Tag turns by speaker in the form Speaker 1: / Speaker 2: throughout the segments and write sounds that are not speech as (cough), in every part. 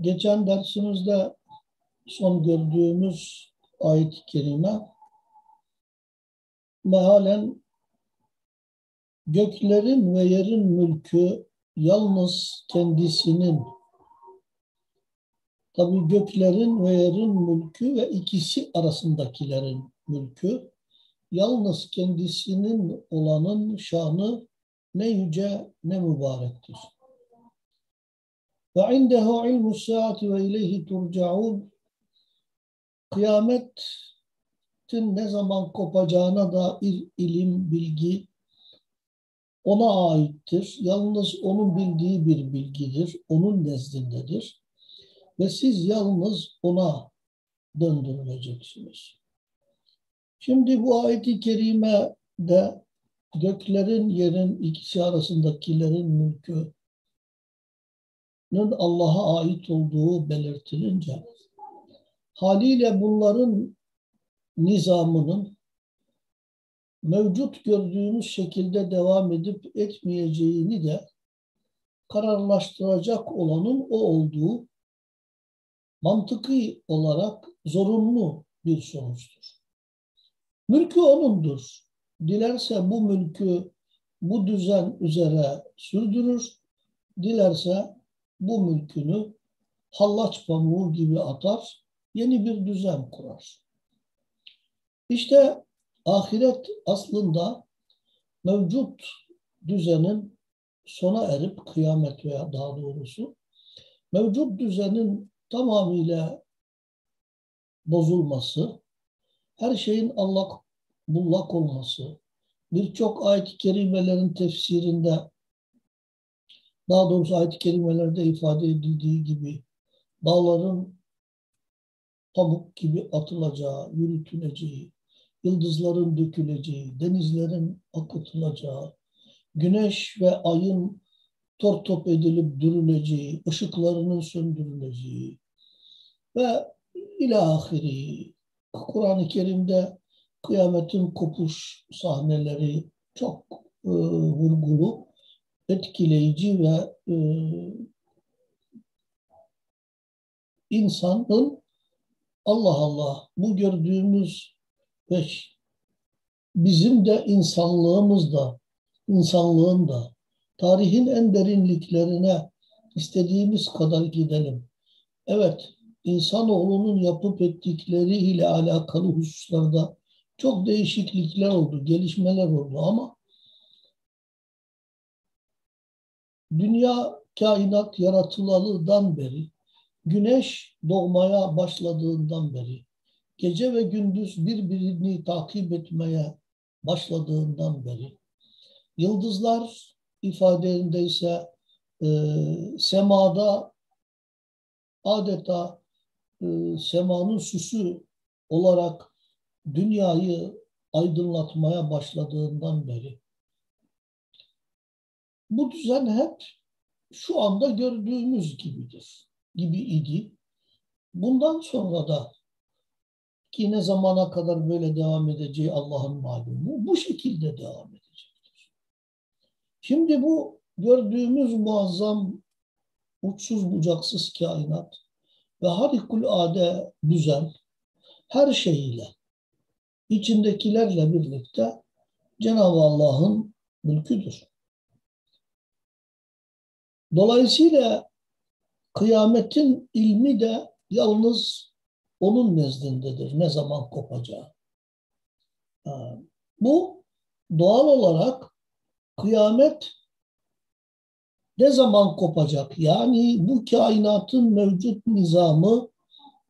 Speaker 1: Geçen dersimizde son gördüğümüz ayet-i kerime mehalen göklerin ve yerin mülkü yalnız kendisinin tabi göklerin ve yerin mülkü ve ikisi arasındakilerin mülkü yalnız kendisinin olanın şanı ne yüce ne mübarektir. Ve indehu ilmu saati ve ileyhi turcaun kıyametin ne zaman kopacağına dair ilim, bilgi ona aittir. Yalnız onun bildiği bir bilgidir. Onun nezdindedir. Ve siz yalnız ona döndürüleceksiniz. Şimdi bu ayet-i kerime de göklerin yerin ikisi arasındakilerin mülkü Allah'a ait olduğu belirtilince haliyle bunların nizamının mevcut gördüğümüz şekilde devam edip etmeyeceğini de kararlaştıracak olanın o olduğu mantıki olarak zorunlu bir sonuçtur. Mülkü O'nundur. Dilerse bu mülkü bu düzen üzere sürdürür. Dilerse bu mülkünü hallaç pamuğu gibi atar, yeni bir düzen kurar. İşte ahiret aslında mevcut düzenin sona erip kıyamet veya daha doğrusu mevcut düzenin tamamıyla bozulması, her şeyin allak bullak olması, birçok ayet-i kerimelerin tefsirinde daha doğrusu ayet-i kerimelerde ifade edildiği gibi dağların pamuk gibi atılacağı, yürütüleceği, yıldızların döküleceği, denizlerin akıtılacağı, güneş ve ayın tor top edilip dürüleceği, ışıklarının söndürüleceği ve ilahiri Kur'an-ı Kerim'de kıyametin kopuş sahneleri çok e, vurgulu etkileyici ve e, insanın Allah Allah bu gördüğümüz ve bizim de insanlığımız da insanlığın da tarihin en derinliklerine istediğimiz kadar gidelim. Evet, insanoğlunun yapıp ettikleriyle alakalı hususlarda çok değişiklikler oldu, gelişmeler oldu ama dünya kainat yaratılalıdan beri, güneş doğmaya başladığından beri, gece ve gündüz birbirini takip etmeye başladığından beri, yıldızlar ifadeinde ise e, semada adeta e, semanın süsü olarak dünyayı aydınlatmaya başladığından beri bu düzen hep şu anda gördüğümüz gibidir, gibi idi. Bundan sonra da ki ne zamana kadar böyle devam edeceği Allah'ın malumu bu şekilde devam edecektir. Şimdi bu gördüğümüz muazzam uçsuz bucaksız kainat ve harikulade düzen her şeyiyle içindekilerle birlikte Cenab-ı Allah'ın mülküdür. Dolayısıyla kıyametin ilmi de yalnız onun nezdindedir. Ne zaman kopacağı. Bu doğal olarak kıyamet ne zaman kopacak? Yani bu kainatın mevcut nizamı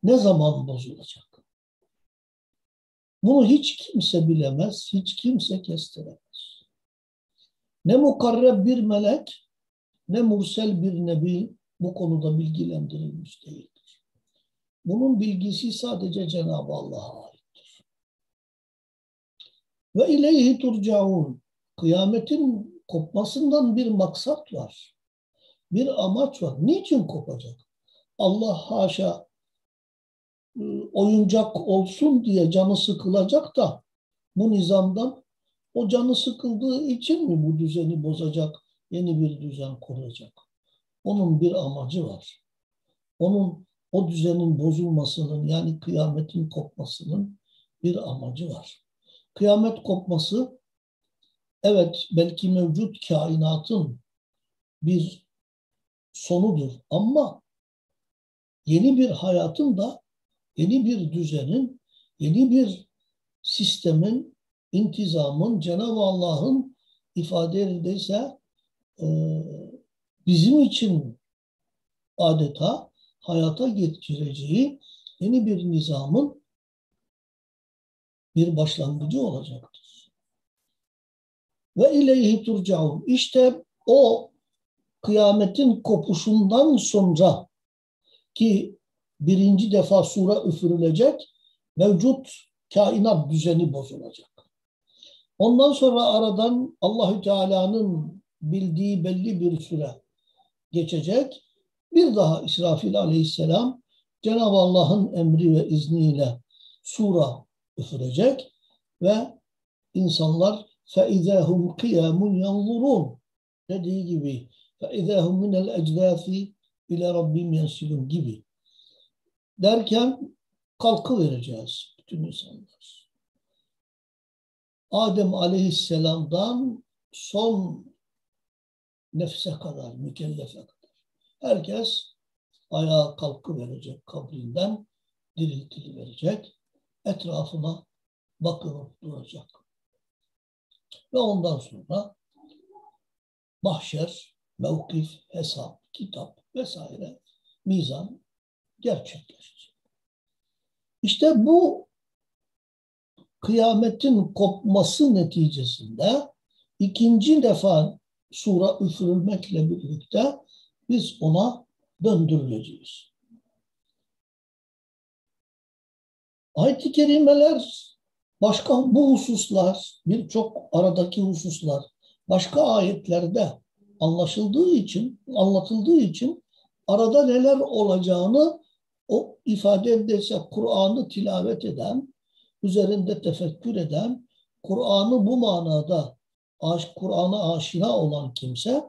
Speaker 1: ne zaman bozulacak? Bunu hiç kimse bilemez, hiç kimse kestiremez. Ne mukarreb bir melek ne mursel bir nebi bu konuda bilgilendirilmiş değildir. Bunun bilgisi sadece Cenab-ı Allah'a aittir. Ve ileyhi turcaun. Kıyametin kopmasından bir maksat var. Bir amaç var. Niçin kopacak? Allah haşa ıı, oyuncak olsun diye canı sıkılacak da bu nizamdan o canı sıkıldığı için mi bu düzeni bozacak? Yeni bir düzen kuracak. Onun bir amacı var. onun o düzenin bozulmasının yani kıyametin kopmasının bir amacı var. Kıyamet kopması evet belki mevcut kainatın bir sonudur ama yeni bir hayatın da yeni bir düzenin, yeni bir sistemin, intizamın, Cenab-ı Allah'ın ifade edildiyse e, bizim için adeta hayata getireceği yeni bir nizamın bir başlangıcı olacaktır. Ve ileyhi turcaun. İşte o kıyametin kopuşundan sonra ki birinci defa sura üfürülecek, mevcut kainat düzeni bozulacak. Ondan sonra aradan Allahü Teala'nın bildiği belli bir süre geçecek. Bir daha İsrafil aleyhisselam Cenab-ı Allah'ın emri ve izniyle sura üfürecek ve insanlar فَاِذَا هُمْ قِيَامٌ يَنْظُرُونَ dediği gibi فَاِذَا هُمْ مِنَ الْاَجْدَاثِ ile Rabbim yensilun gibi derken kalkı vereceğiz bütün insanlar. Adem aleyhisselamdan son nefse kadar, mükellefe kadar. Herkes ayağa kalkı verecek kabrinden, diriltili verecek. Etrafına bakınıp duracak. Ve ondan sonra mahşer, mevkif, hesap, kitap vesaire, mizan gerçekleşecek. İşte bu kıyametin kopması neticesinde ikinci defa sura üfürülmekle birlikte biz ona döndürüleceğiz. Ayet-i kerimeler başka bu hususlar birçok aradaki hususlar başka ayetlerde anlaşıldığı için anlatıldığı için arada neler olacağını o ifade ederse Kur'an'ı tilavet eden, üzerinde tefekkür eden, Kur'an'ı bu manada Kur'an'a aşina olan kimse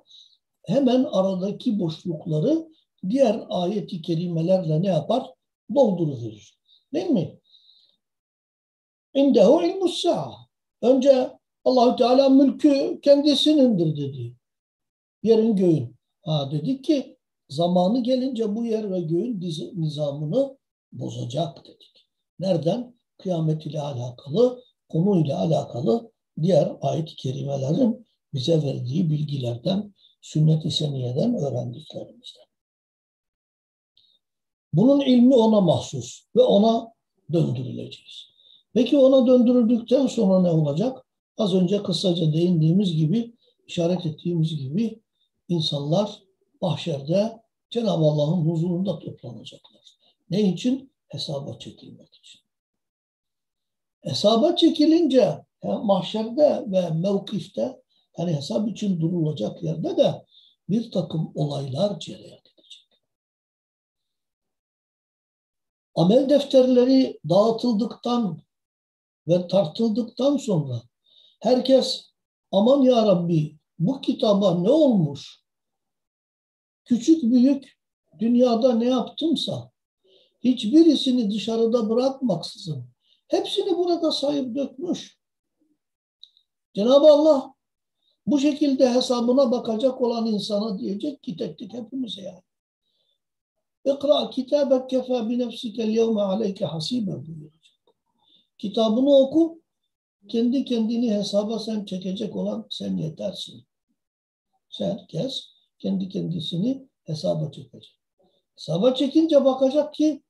Speaker 1: hemen aradaki boşlukları diğer ayeti kerimelerle ne yapar? Doldurur. Değil mi? İndehu ilmus Önce Allahü Teala mülkü kendisinindir dedi. Yerin göğün. Ha dedik ki zamanı gelince bu yer ve göğün nizamını bozacak dedik. Nereden? Kıyamet ile alakalı, konuyla alakalı diğer ayet-i kerimelerin bize verdiği bilgilerden, sünnet-i seniyeden öğrendiklerimizden. Bunun ilmi ona mahsus ve ona döndürüleceğiz. Peki ona döndürüldükten sonra ne olacak? Az önce kısaca değindiğimiz gibi, işaret ettiğimiz gibi insanlar mahşerde Cenab-ı Allah'ın huzurunda toplanacaklar. Ne için? Hesaba çekilmek için. Hesaba çekilince mahşerde ve mevkifte hani hesap için durulacak yerde de bir takım olaylar cereyan edecek. Amel defterleri dağıtıldıktan ve tartıldıktan sonra herkes aman ya Rabbi bu kitaba ne olmuş? Küçük büyük dünyada ne yaptımsa hiçbirisini dışarıda bırakmaksızın hepsini burada sayıp dökmüş. Cenab-ı Allah bu şekilde hesabına bakacak olan insana diyecek ki tek tek hepimize yani. İkra kitabek kefa bi nefsikel yevme aleyke hasibe buyuracak. Kitabını oku, kendi kendini hesaba sen çekecek olan sen yetersin. Herkes kendi kendisini hesaba çekecek. Hesaba çekince bakacak ki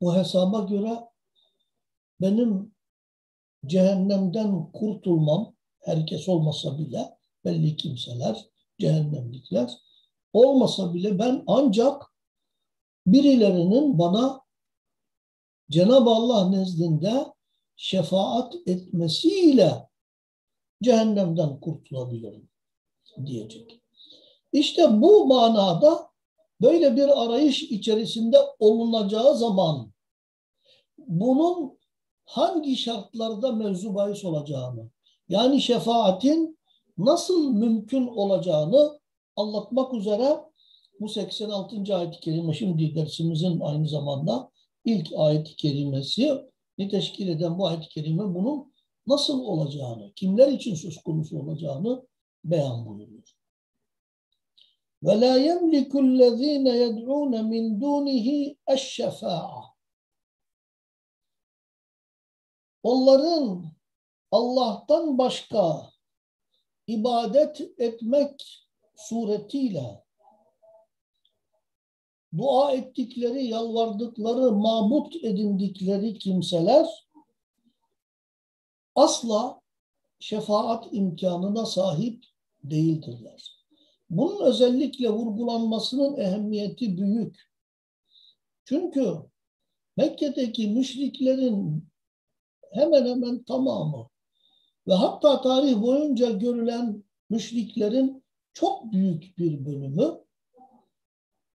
Speaker 1: bu hesaba göre benim cehennemden kurtulmam herkes olmasa bile belli kimseler cehennemlikler olmasa bile ben ancak birilerinin bana Cenab-ı Allah nezdinde şefaat etmesiyle cehennemden kurtulabilirim diyecek. İşte bu manada böyle bir arayış içerisinde olunacağı zaman bunun hangi şartlarda mevzu olacağını, yani şefaatin nasıl mümkün olacağını anlatmak üzere bu 86. ayet-i kerime şimdi dersimizin aynı zamanda ilk ayet-i kerimesi ni teşkil eden bu ayet-i kerime bunun nasıl olacağını, kimler için söz konusu olacağını beyan buyuruyor. Ve la yemliku'llezine yed'un min dunihi eşşefa'a. Onların Allah'tan başka ibadet etmek suretiyle dua ettikleri, yalvardıkları, mabut edindikleri kimseler asla şefaat imkanına sahip değildirler. Bunun özellikle vurgulanmasının ehemmiyeti büyük. Çünkü Mekke'deki müşriklerin hemen hemen tamamı ve hatta tarih boyunca görülen müşriklerin çok büyük bir bölümü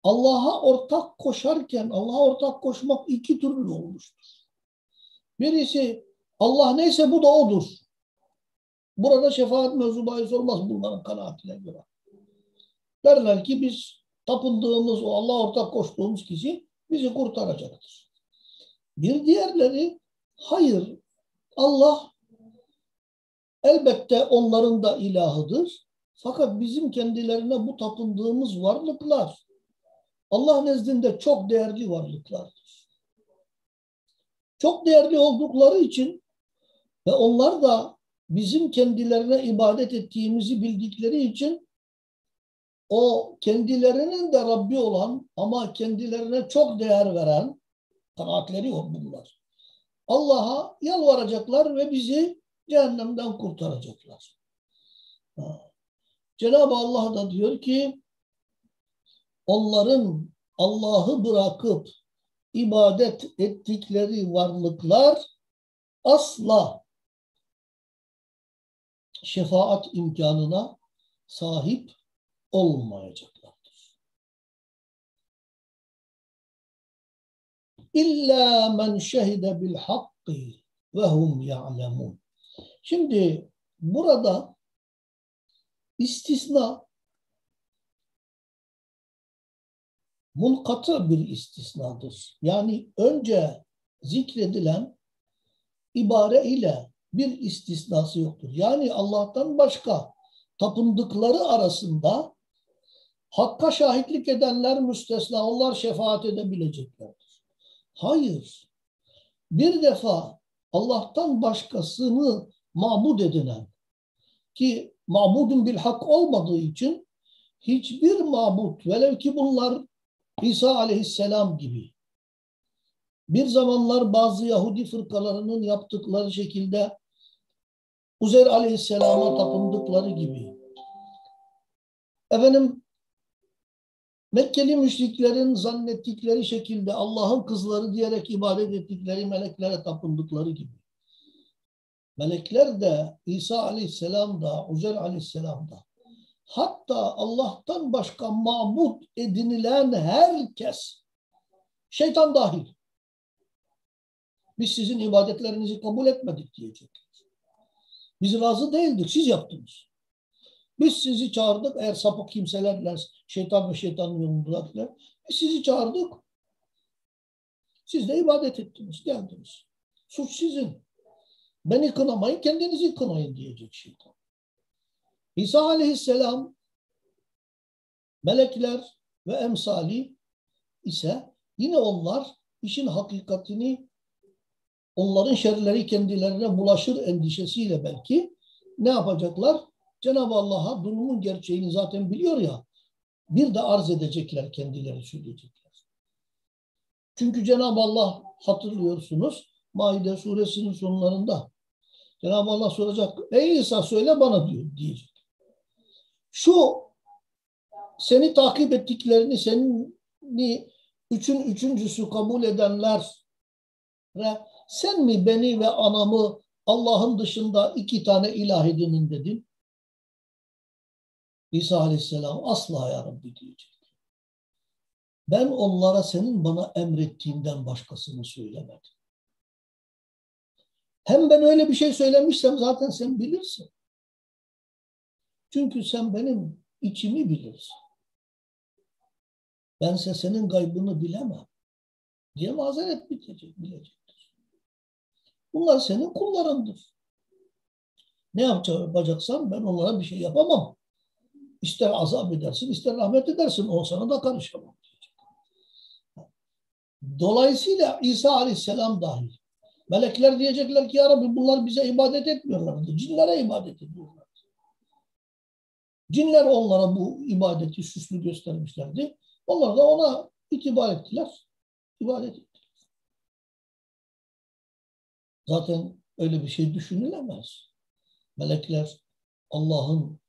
Speaker 1: Allah'a ortak koşarken Allah'a ortak koşmak iki türlü olmuştur. Birisi Allah neyse bu da odur. Burada şefaat mevzu bahis olmaz bunların kanaatine göre. Derler ki biz tapındığımız o Allah'a ortak koştuğumuz kişi bizi kurtaracaktır. Bir diğerleri hayır Allah elbette onların da ilahıdır. Fakat bizim kendilerine bu tapındığımız varlıklar Allah nezdinde çok değerli varlıklardır. Çok değerli oldukları için ve onlar da bizim kendilerine ibadet ettiğimizi bildikleri için o kendilerinin de Rabbi olan ama kendilerine çok değer veren kanaatleri bunlar. Allah'a yalvaracaklar ve bizi cehennemden kurtaracaklar. Cenab-ı Allah da diyor ki onların Allah'ı bırakıp ibadet ettikleri varlıklar asla şefaat imkanına sahip olmayacaklardır. İlla men şehide bil hakkı ve hum ya'lemun. Şimdi burada istisna munkatı bir istisnadır. Yani önce zikredilen ibare ile bir istisnası yoktur. Yani Allah'tan başka tapındıkları arasında hakka şahitlik edenler müstesna, onlar şefaat edebileceklerdir. Hayır. Bir defa Allah'tan başkasını mabud edinen ki mabudun bil hak olmadığı için hiçbir mabut velev ki bunlar İsa aleyhisselam gibi bir zamanlar bazı Yahudi fırkalarının yaptıkları şekilde Uzeyr aleyhisselama tapındıkları gibi efendim Mekkeli müşriklerin zannettikleri şekilde Allah'ın kızları diyerek ibadet ettikleri meleklere tapındıkları gibi. Melekler de İsa aleyhisselam da Uzeyr aleyhisselam da hatta Allah'tan başka mabut edinilen herkes şeytan dahil biz sizin ibadetlerinizi kabul etmedik diyecekler. Biz razı değildik, siz yaptınız. Biz sizi çağırdık eğer sapık kimselerle şeytan ve şeytanın yolundakiler. Biz sizi çağırdık. Siz de ibadet ettiniz, geldiniz. Suç sizin. Beni kınamayın, kendinizi kınayın diyecek şeytan. İsa aleyhisselam melekler ve emsali ise yine onlar işin hakikatini onların şerleri kendilerine bulaşır endişesiyle belki ne yapacaklar? Cenab-ı Allah'a durumun gerçeğini zaten biliyor ya bir de arz edecekler kendileri söyleyecekler. Çünkü Cenab-ı Allah hatırlıyorsunuz Maide suresinin sonlarında Cenab-ı Allah soracak ey İsa söyle bana diyor diyecek. Şu seni takip ettiklerini seni üçün üçüncüsü kabul edenler sen mi beni ve anamı Allah'ın dışında iki tane ilah edinin dedin? İsa Aleyhisselam asla ya Rabbi diyecek. Ben onlara senin bana emrettiğinden başkasını söylemedim. Hem ben öyle bir şey söylemişsem zaten sen bilirsin. Çünkü sen benim içimi bilirsin. bense senin gaybını bilemem diye mazeret bitecek, bilecektir. Bunlar senin kullarındır. Ne yapacaksan ben onlara bir şey yapamam. İster azap edersin, ister rahmet edersin. O sana da karışamam. Dolayısıyla İsa Aleyhisselam dahil. Melekler diyecekler ki ya Rabbi bunlar bize ibadet etmiyorlardı. Cinlere ibadet ediyorlar. Cinler onlara bu ibadeti süslü göstermişlerdi. Onlar da ona itibar ettiler. İbadet ettiler. Zaten öyle bir şey düşünülemez. Melekler Allah'ın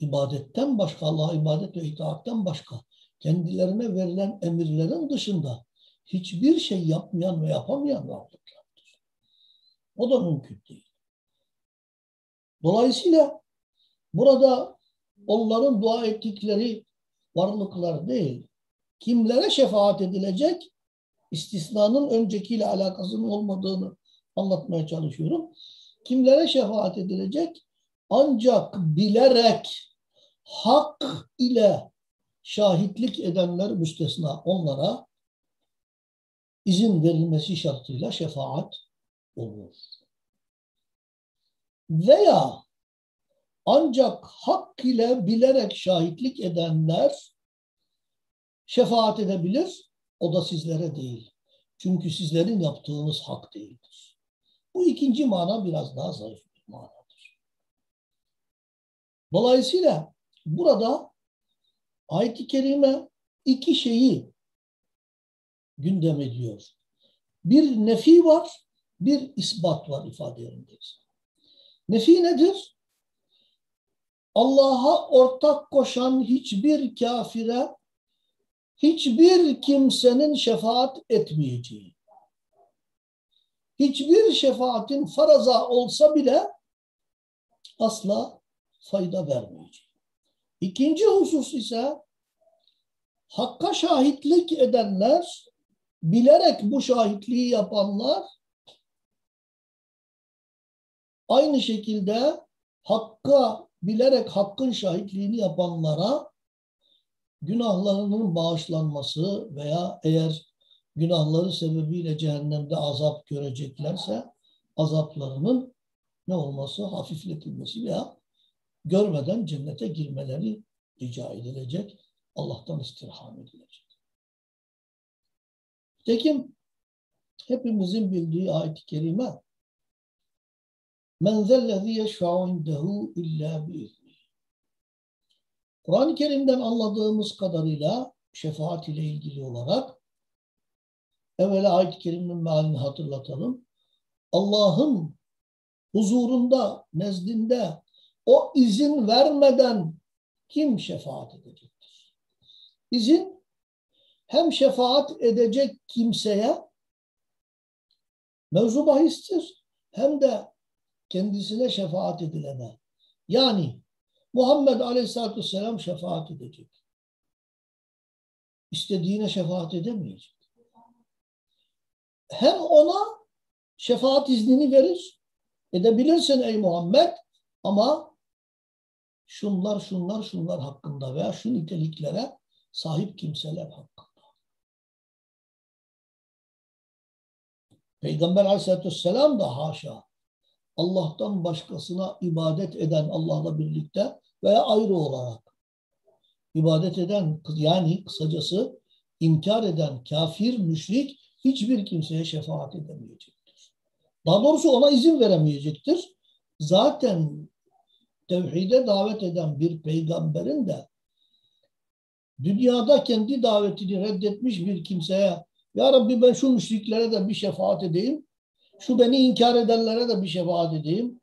Speaker 1: ibadetten başka, Allah'a ibadet ve itaatten başka kendilerine verilen emirlerin dışında hiçbir şey yapmayan ve yapamayan varlıklardır. O da mümkün değil. Dolayısıyla burada onların dua ettikleri varlıklar değil, kimlere şefaat edilecek istisnanın öncekiyle alakasının olmadığını anlatmaya çalışıyorum. Kimlere şefaat edilecek? Ancak bilerek hak ile şahitlik edenler müstesna onlara izin verilmesi şartıyla şefaat olur. Veya ancak hak ile bilerek şahitlik edenler şefaat edebilir. O da sizlere değil. Çünkü sizlerin yaptığınız hak değildir. Bu ikinci mana biraz daha zayıf bir manadır. Dolayısıyla burada ayet-i kerime iki şeyi gündem ediyor. Bir nefi var, bir isbat var ifade yerindeyiz. Nefi nedir? Allah'a ortak koşan hiçbir kafire hiçbir kimsenin şefaat etmeyeceği. Hiçbir şefaatin faraza olsa bile asla fayda vermeyeceği. İkinci husus ise hakka şahitlik edenler, bilerek bu şahitliği yapanlar aynı şekilde hakka bilerek hakkın şahitliğini yapanlara günahlarının bağışlanması veya eğer günahları sebebiyle cehennemde azap göreceklerse azaplarının ne olması? Hafifletilmesi veya görmeden cennete girmeleri rica edilecek. Allah'tan istirham edilecek. Tekim hepimizin bildiği ayet-i kerime Men zellezî yeşfa'u indehu illa biizni. Kur'an-ı Kerim'den anladığımız kadarıyla şefaat ile ilgili olarak evvela ayet-i kerimenin mealini hatırlatalım. Allah'ın huzurunda, nezdinde o izin vermeden kim şefaat edecektir? İzin hem şefaat edecek kimseye mevzu bahistir hem de kendisine şefaat edilene. Yani Muhammed Aleyhisselatü Vesselam şefaat edecek. İstediğine şefaat edemeyecek. Hem ona şefaat iznini verir. Edebilirsin ey Muhammed ama şunlar şunlar şunlar hakkında veya şu niteliklere sahip kimseler hakkında. Peygamber aleyhissalatü vesselam da haşa Allah'tan başkasına ibadet eden Allah'la birlikte veya ayrı olarak ibadet eden yani kısacası inkar eden kafir, müşrik hiçbir kimseye şefaat edemeyecektir. Daha doğrusu ona izin veremeyecektir. Zaten tevhide davet eden bir peygamberin de dünyada kendi davetini reddetmiş bir kimseye Ya Rabbi ben şu müşriklere de bir şefaat edeyim şu beni inkar edenlere de bir şefaat edeyim.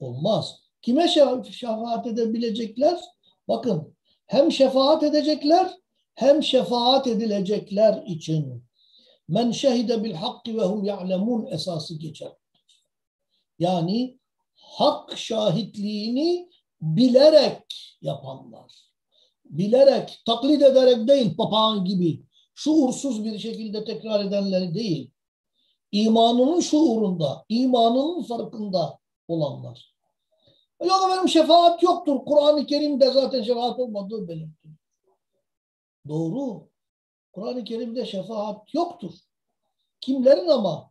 Speaker 1: Olmaz. Kime şefaat edebilecekler? Bakın hem şefaat edecekler hem şefaat edilecekler için. Men şehide bil hakki ve hum ya'lemun esası geçer. Yani hak şahitliğini bilerek yapanlar. Bilerek, taklit ederek değil papağan gibi şuursuz bir şekilde tekrar edenleri değil imanının şuurunda, imanının farkında olanlar. Ya da benim şefaat yoktur. Kur'an-ı Kerim'de zaten şefaat olmadığı belirtiyor. Doğru. Kur'an-ı Kerim'de şefaat yoktur. Kimlerin ama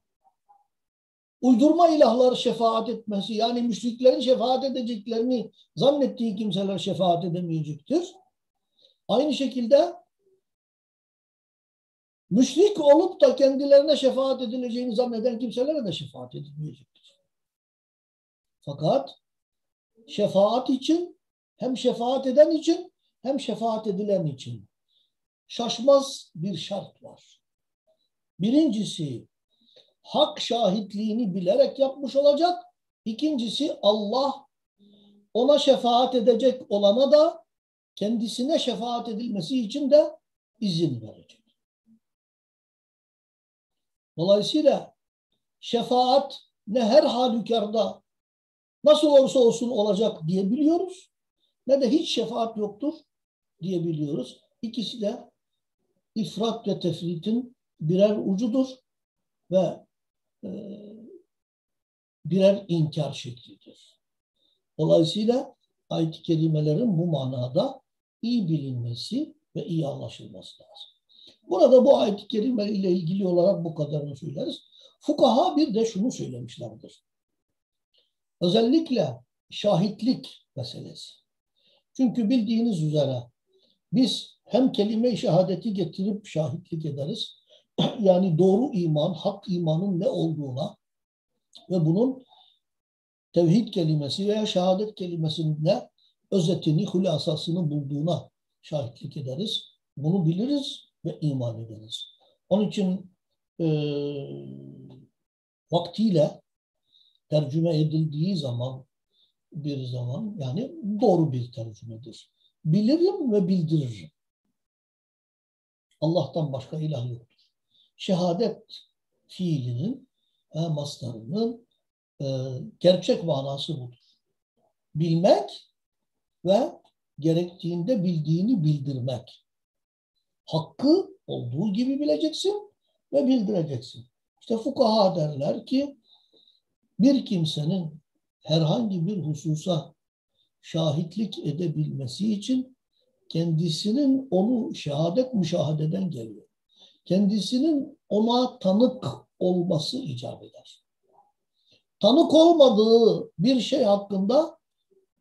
Speaker 1: uydurma ilahlar şefaat etmesi yani müşriklerin şefaat edeceklerini zannettiği kimseler şefaat edemeyecektir. Aynı şekilde müşrik olup da kendilerine şefaat edileceğini zanneden kimselere de şefaat edilmeyecektir. Fakat şefaat için hem şefaat eden için hem şefaat edilen için şaşmaz bir şart var. Birincisi hak şahitliğini bilerek yapmış olacak. İkincisi Allah ona şefaat edecek olana da kendisine şefaat edilmesi için de izin verecek. Dolayısıyla şefaat ne her halükarda nasıl olursa olsun olacak diyebiliyoruz ne de hiç şefaat yoktur diyebiliyoruz. İkisi de ifrat ve tefritin birer ucudur ve birer inkar şeklidir. Dolayısıyla ayet-i kerimelerin bu manada iyi bilinmesi ve iyi anlaşılması lazım. Burada bu ayet-i kerime ile ilgili olarak bu kadarını söyleriz. Fukaha bir de şunu söylemişlerdir. Özellikle şahitlik meselesi. Çünkü bildiğiniz üzere biz hem kelime-i şehadeti getirip şahitlik ederiz. (clears throat) Yani doğru iman, hak imanın ne olduğuna ve bunun tevhid kelimesi veya şehadet kelimesinde özetini, hülasasını bulduğuna şahitlik ederiz. Bunu biliriz ve iman ederiz. Onun için e, vaktiyle tercüme edildiği zaman bir zaman yani doğru bir tercümedir. Bilirim ve bildiririm. Allah'tan başka ilah yoktur. Şehadet fiilinin, e, maslarının e, gerçek manası budur. Bilmek ve gerektiğinde bildiğini bildirmek. Hakkı olduğu gibi bileceksin ve bildireceksin. İşte fukaha derler ki bir kimsenin herhangi bir hususa şahitlik edebilmesi için kendisinin onu şehadet müşahededen geliyor. Kendisinin ona tanık olması icap eder. Tanık olmadığı bir şey hakkında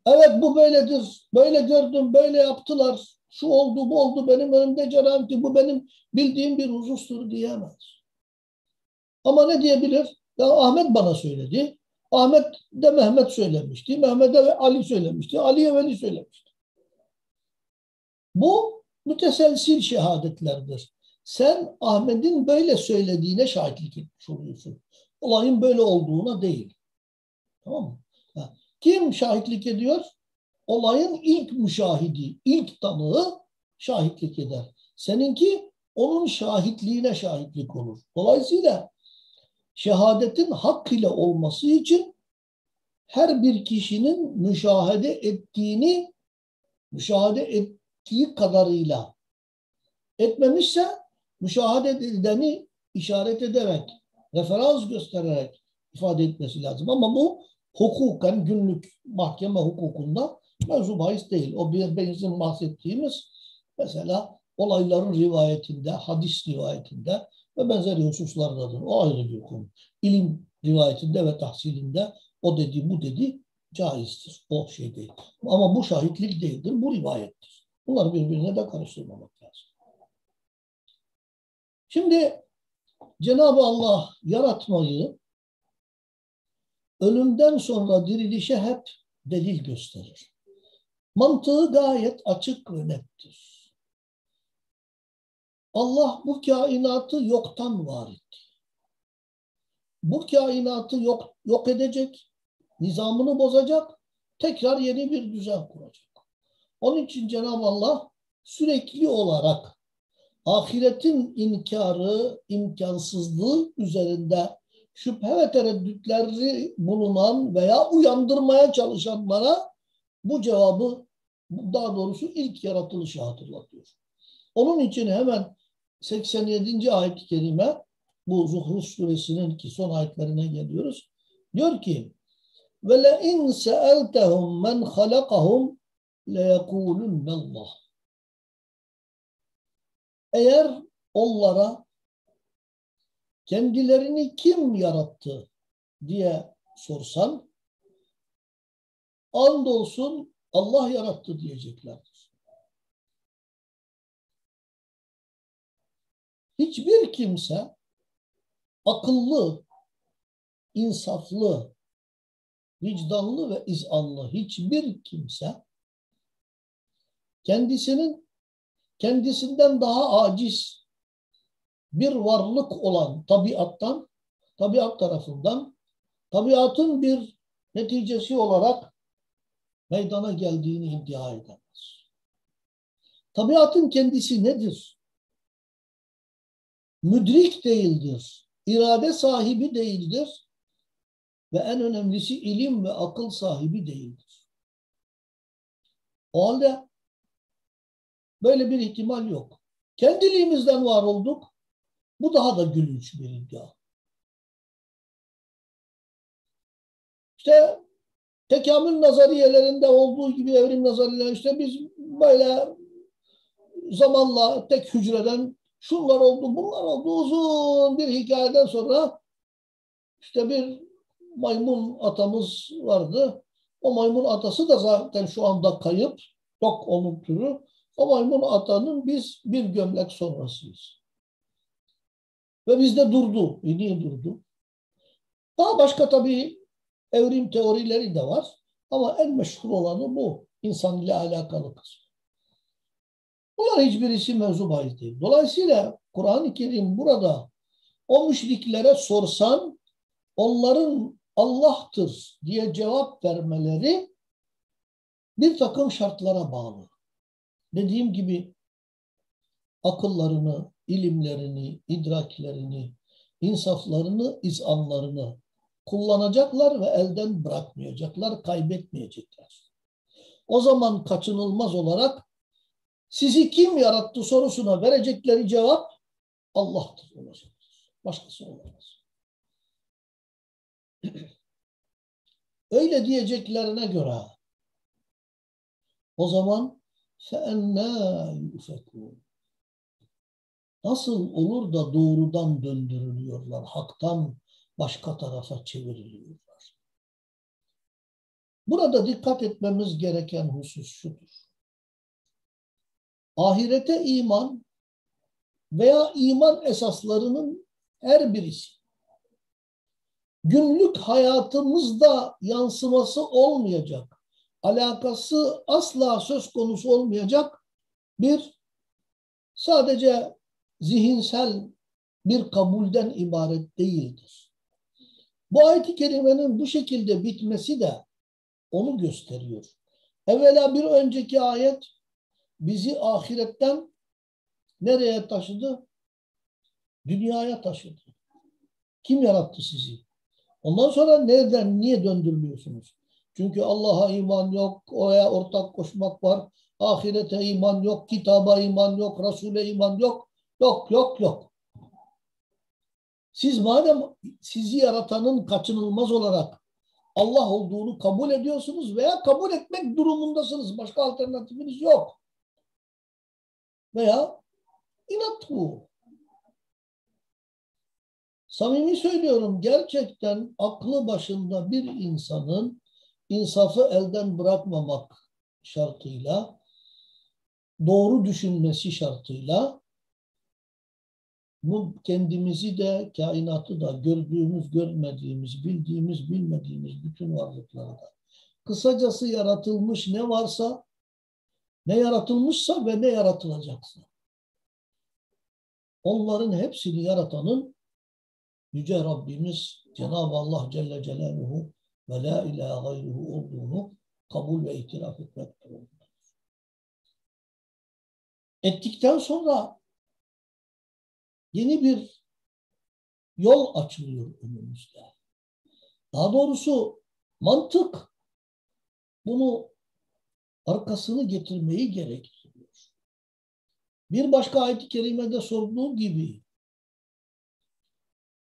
Speaker 1: evet bu böyledir, böyle gördüm, böyle yaptılar, şu oldu, bu oldu, benim önümde ceranti, bu benim bildiğim bir husustur diyemez. Ama ne diyebilir? Ya Ahmet bana söyledi. Ahmet de Mehmet söylemişti. Mehmet'e Ali söylemişti. Ali'ye Veli söylemişti. Bu müteselsil şehadetlerdir. Sen Ahmet'in böyle söylediğine şahitlik etmiş oluyorsun. Olayın böyle olduğuna değil. Tamam mı? Ha. Kim şahitlik ediyor? Olayın ilk müşahidi, ilk tanığı şahitlik eder. Seninki onun şahitliğine şahitlik olur. Dolayısıyla şehadetin hak ile olması için her bir kişinin müşahede ettiğini müşahede ettiği kadarıyla etmemişse müşahede edileni işaret ederek, referans göstererek ifade etmesi lazım. Ama bu hukuken günlük mahkeme hukukunda mevzu bahis değil. O bir bizim bahsettiğimiz mesela olayların rivayetinde, hadis rivayetinde ve benzeri hususlardadır. O ayrı bir konu. İlim rivayetinde ve tahsilinde o dedi bu dedi caizdir. O şey değil. Ama bu şahitlik değildir. Bu rivayettir. Bunları birbirine de karıştırmamak lazım. Şimdi Cenab-ı Allah yaratmayı ölümden sonra dirilişe hep delil gösterir. Mantığı gayet açık ve nettir. Allah bu kainatı yoktan var etti. Bu kainatı yok, yok edecek, nizamını bozacak, tekrar yeni bir düzen kuracak. Onun için Cenab-ı Allah sürekli olarak ahiretin inkarı, imkansızlığı üzerinde şüphe ve tereddütleri bulunan veya uyandırmaya çalışanlara bu cevabı daha doğrusu ilk yaratılışı hatırlatıyor. Onun için hemen 87. ayet-i kerime bu Zuhruf suresinin ki son ayetlerine geliyoruz. Diyor ki ve le in se'eltehum men halakahum le. Eğer onlara kendilerini kim yarattı diye sorsan andolsun Allah yarattı diyeceklerdir. Hiçbir kimse akıllı, insaflı, vicdanlı ve izanlı hiçbir kimse kendisinin kendisinden daha aciz bir varlık olan tabiattan, tabiat tarafından, tabiatın bir neticesi olarak meydana geldiğini iddia edemez. Tabiatın kendisi nedir? Müdrik değildir, irade sahibi değildir ve en önemlisi ilim ve akıl sahibi değildir. O halde böyle bir ihtimal yok. Kendiliğimizden var olduk. Bu daha da gülünç bir iddia. İşte tekamül nazariyelerinde olduğu gibi evrim nazariyeleri işte biz böyle zamanla tek hücreden şunlar oldu, bunlar oldu uzun bir hikayeden sonra işte bir maymun atamız vardı. O maymun atası da zaten şu anda kayıp. Yok onun türü. O maymun atanın biz bir gömlek sonrasıyız. Ve bizde durdu. E niye durdu? Daha başka tabii evrim teorileri de var. Ama en meşhur olanı bu. İnsan ile alakalı kısmı. Bunlar hiçbirisi mevzu bahis değil. Dolayısıyla Kur'an-ı Kerim burada o müşriklere sorsan onların Allah'tır diye cevap vermeleri bir takım şartlara bağlı. Dediğim gibi akıllarını, ilimlerini, idraklerini, insaflarını, izanlarını kullanacaklar ve elden bırakmayacaklar, kaybetmeyecekler. O zaman kaçınılmaz olarak sizi kim yarattı sorusuna verecekleri cevap Allah'tır olacaktır. Başkası olamaz. (clears throat) Öyle diyeceklerine göre o zaman فَاَنَّا يُفَكُونَ Nasıl olur da doğrudan döndürülüyorlar, haktan başka tarafa çevriliyorlar. Burada dikkat etmemiz gereken husus şudur. Ahirete iman veya iman esaslarının her birisi günlük hayatımızda yansıması olmayacak, alakası asla söz konusu olmayacak bir sadece zihinsel bir kabulden ibaret değildir. Bu ayet-i kerimenin bu şekilde bitmesi de onu gösteriyor. Evvela bir önceki ayet bizi ahiretten nereye taşıdı? Dünyaya taşıdı. Kim yarattı sizi? Ondan sonra nereden, niye döndürülüyorsunuz? Çünkü Allah'a iman yok, oraya ortak koşmak var. Ahirete iman yok, kitaba iman yok, Resul'e iman yok. Yok, yok, yok. Siz madem sizi yaratanın kaçınılmaz olarak Allah olduğunu kabul ediyorsunuz veya kabul etmek durumundasınız. Başka alternatifiniz yok. Veya inat bu. Samimi söylüyorum gerçekten aklı başında bir insanın insafı elden bırakmamak şartıyla doğru düşünmesi şartıyla bu kendimizi de kainatı da gördüğümüz, görmediğimiz, bildiğimiz, bilmediğimiz bütün varlıkları da. Kısacası yaratılmış ne varsa ne yaratılmışsa ve ne yaratılacaksa. Onların hepsini yaratanın Yüce Rabbimiz Cenab-ı Allah Celle Celaluhu ve la ilahe gayruhu olduğunu kabul ve itiraf etmek durumundadır. Ettikten sonra yeni bir yol açılıyor önümüzde. Daha doğrusu mantık bunu arkasını getirmeyi gerektiriyor. Bir başka ayet-i kerimede sorduğu gibi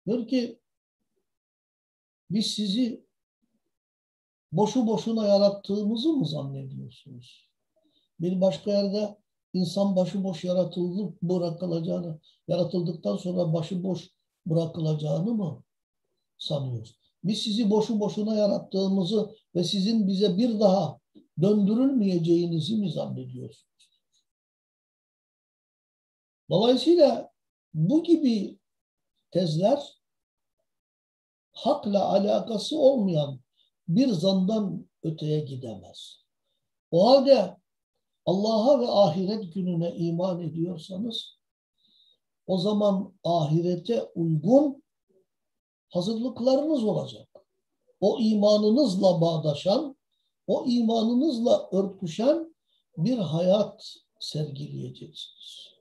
Speaker 1: diyor ki biz sizi boşu boşuna yarattığımızı mı zannediyorsunuz? Bir başka yerde insan başıboş yaratılıp bırakılacağını, yaratıldıktan sonra başıboş bırakılacağını mı sanıyoruz? Biz sizi boşu boşuna yarattığımızı ve sizin bize bir daha döndürülmeyeceğinizi mi zannediyorsunuz? Dolayısıyla bu gibi tezler hakla alakası olmayan bir zandan öteye gidemez. O halde Allah'a ve ahiret gününe iman ediyorsanız o zaman ahirete uygun hazırlıklarınız olacak. O imanınızla bağdaşan, o imanınızla örtüşen bir hayat sergileyeceksiniz.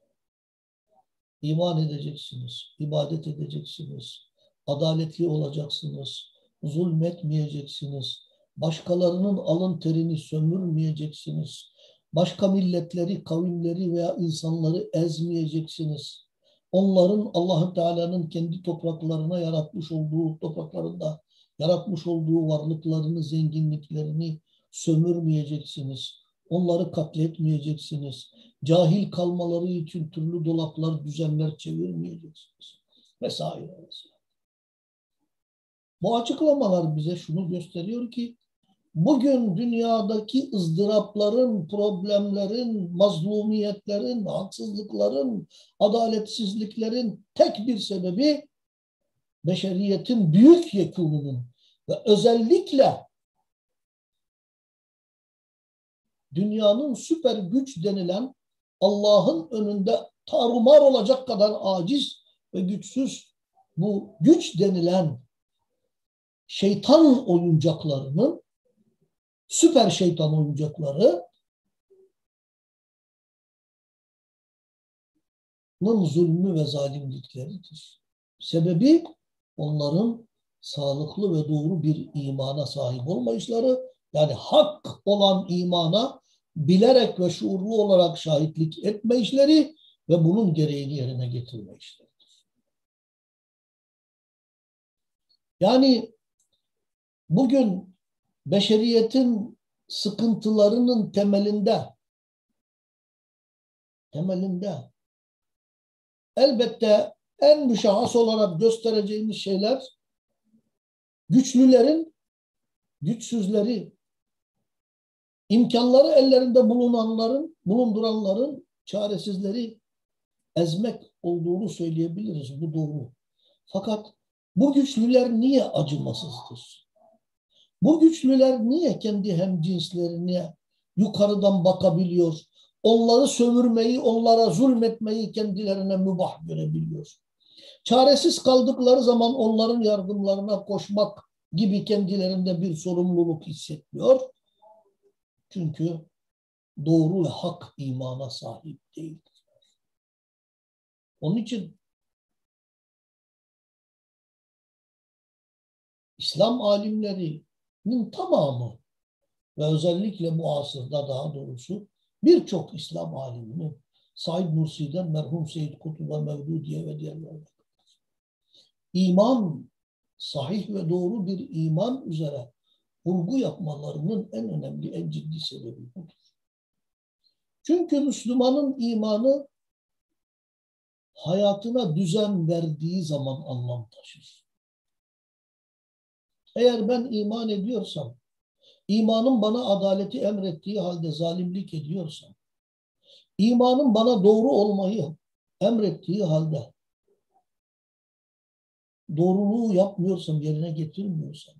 Speaker 1: İman edeceksiniz, ibadet edeceksiniz, adaletli olacaksınız, zulmetmeyeceksiniz, başkalarının alın terini sömürmeyeceksiniz, başka milletleri, kavimleri veya insanları ezmeyeceksiniz. Onların allah Teala'nın kendi topraklarına yaratmış olduğu, topraklarında yaratmış olduğu varlıklarını, zenginliklerini sömürmeyeceksiniz. Onları katletmeyeceksiniz. Cahil kalmaları için türlü dolaplar, düzenler çevirmeyeceksiniz. Vesaire vesaire. Bu açıklamalar bize şunu gösteriyor ki bugün dünyadaki ızdırapların, problemlerin, mazlumiyetlerin, haksızlıkların, adaletsizliklerin tek bir sebebi beşeriyetin büyük yekununun ve özellikle dünyanın süper güç denilen Allah'ın önünde tarumar olacak kadar aciz ve güçsüz bu güç denilen şeytan oyuncaklarının süper şeytan oyuncakları zulmü ve zalimlikleridir. Sebebi onların sağlıklı ve doğru bir imana sahip olmayışları yani hak olan imana bilerek ve şuurlu olarak şahitlik etme işleri ve bunun gereğini yerine getirme işleridir. Yani bugün beşeriyetin sıkıntılarının temelinde temelinde elbette en müşahhas olarak göstereceğimiz şeyler güçlülerin güçsüzleri imkanları ellerinde bulunanların bulunduranların çaresizleri ezmek olduğunu söyleyebiliriz. Bu doğru. Fakat bu güçlüler niye acımasızdır? Bu güçlüler niye kendi hemcinslerine yukarıdan bakabiliyor? Onları sömürmeyi, onlara zulmetmeyi kendilerine mübah görebiliyor. Çaresiz kaldıkları zaman onların yardımlarına koşmak gibi kendilerinde bir sorumluluk hissetmiyor. Çünkü doğru ve hak imana sahip değildir. Onun için İslam alimlerinin tamamı ve özellikle bu asırda daha doğrusu birçok İslam aliminin Said Nursi'den merhum Seyyid Kutub'a Mevdudiye ve diğerlerine iman sahih ve doğru bir iman üzere vurgu yapmalarının en önemli, en ciddi sebebi budur. Çünkü Müslümanın imanı hayatına düzen verdiği zaman anlam taşır. Eğer ben iman ediyorsam, imanın bana adaleti emrettiği halde zalimlik ediyorsam, imanın bana doğru olmayı emrettiği halde doğruluğu yapmıyorsam, yerine getirmiyorsam,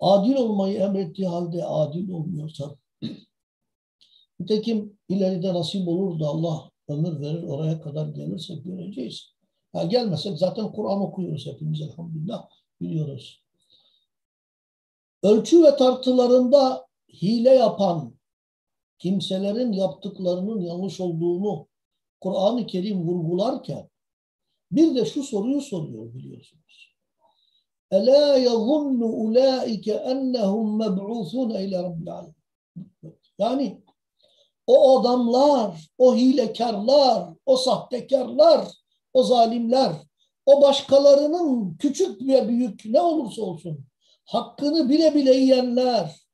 Speaker 1: adil olmayı emrettiği halde adil olmuyorsa, (clears throat) nitekim ileride nasip olur da Allah ömür verir oraya kadar gelirse göreceğiz. Ha, gelmesek zaten Kur'an okuyoruz hepimiz elhamdülillah biliyoruz. Ölçü ve tartılarında hile yapan kimselerin yaptıklarının yanlış olduğunu Kur'an-ı Kerim vurgularken bir de şu soruyu soruyor biliyorsunuz. Ela yazunnu ulaike ennehum meb'usun ile rabbil. Yani o adamlar, o hilekarlar, o sahtekarlar, o zalimler, o başkalarının küçük ve büyük ne olursa olsun hakkını bile bile yiyenler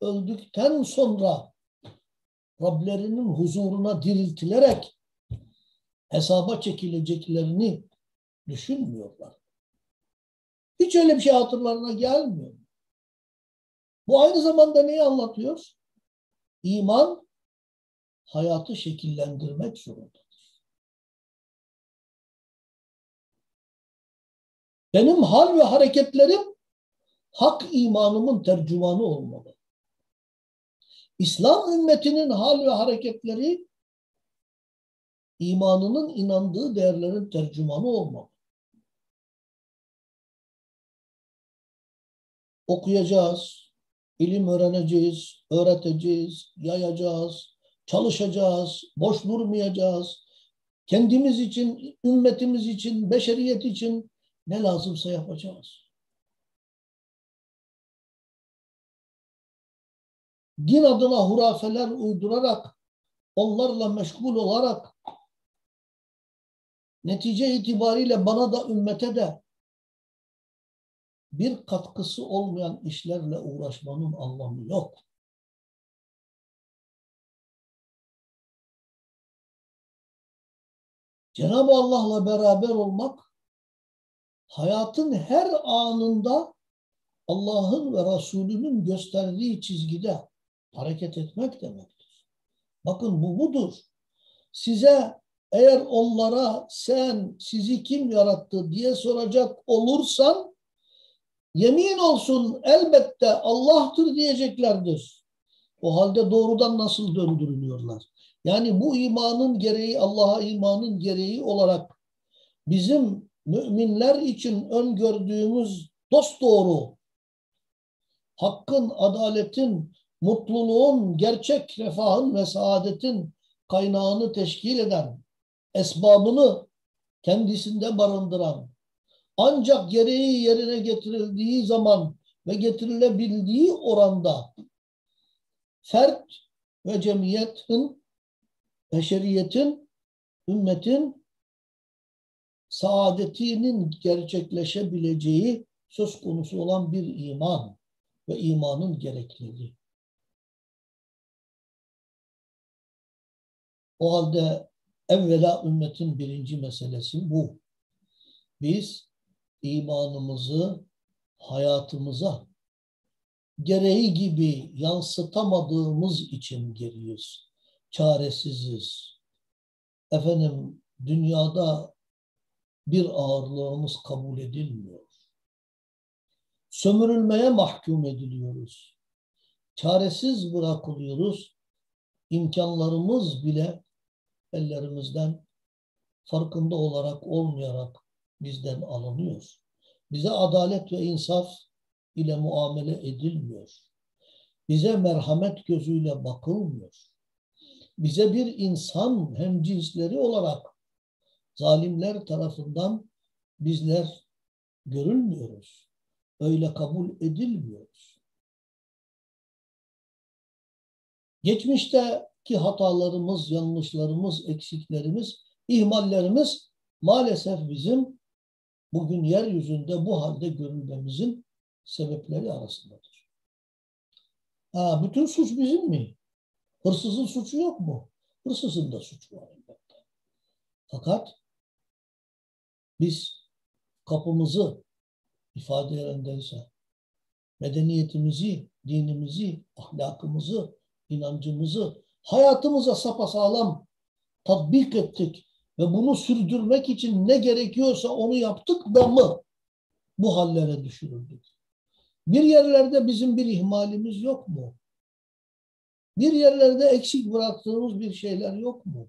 Speaker 1: öldükten sonra Rablerinin huzuruna diriltilerek hesaba çekileceklerini düşünmüyorlar. Hiç öyle bir şey hatırlarına gelmiyor. Bu aynı zamanda neyi anlatıyor? İman hayatı şekillendirmek zorundadır. Benim hal ve hareketlerim hak imanımın tercümanı olmalı. İslam ümmetinin hal ve hareketleri imanının inandığı değerlerin tercümanı olmalı. Okuyacağız, ilim öğreneceğiz, öğreteceğiz, yayacağız, çalışacağız, boş durmayacağız. Kendimiz için, ümmetimiz için, beşeriyet için ne lazımsa yapacağız. Din adına hurafeler uydurarak, onlarla meşgul olarak netice itibariyle bana da ümmete de bir katkısı olmayan işlerle uğraşmanın anlamı yok. Cenab-ı Allah'la beraber olmak hayatın her anında Allah'ın ve Resulünün gösterdiği çizgide hareket etmek demektir. Bakın bu budur. Size eğer onlara sen sizi kim yarattı diye soracak olursan yemin olsun elbette Allah'tır diyeceklerdir. O halde doğrudan nasıl döndürülüyorlar? Yani bu imanın gereği Allah'a imanın gereği olarak bizim müminler için öngördüğümüz dost doğru hakkın, adaletin, mutluluğun, gerçek refahın ve saadetin kaynağını teşkil eden, esbabını kendisinde barındıran, ancak gereği yerine getirildiği zaman ve getirilebildiği oranda fert ve cemiyetin, beşeriyetin, ümmetin saadetinin gerçekleşebileceği söz konusu olan bir iman ve imanın gerekliliği. O halde evvela ümmetin birinci meselesi bu. Biz imanımızı hayatımıza gereği gibi yansıtamadığımız için geriyiz. Çaresiziz. Efendim dünyada bir ağırlığımız kabul edilmiyor. Sömürülmeye mahkum ediliyoruz. Çaresiz bırakılıyoruz. İmkanlarımız bile ellerimizden farkında olarak olmayarak bizden alınıyor. Bize adalet ve insaf ile muamele edilmiyor. Bize merhamet gözüyle bakılmıyor. Bize bir insan hem cinsleri olarak zalimler tarafından bizler görülmüyoruz. Öyle kabul edilmiyoruz. Geçmişteki hatalarımız, yanlışlarımız, eksiklerimiz, ihmallerimiz maalesef bizim bugün yeryüzünde bu halde görülmemizin sebepleri arasındadır. Ha, bütün suç bizim mi? Hırsızın suçu yok mu? Hırsızın da suçu var elbette. Fakat biz kapımızı ifade yerindeyse medeniyetimizi, dinimizi, ahlakımızı, inancımızı hayatımıza sapasağlam tatbik ettik ve bunu sürdürmek için ne gerekiyorsa onu yaptık da mı bu hallere düşürüldük? Bir yerlerde bizim bir ihmalimiz yok mu? Bir yerlerde eksik bıraktığımız bir şeyler yok mu?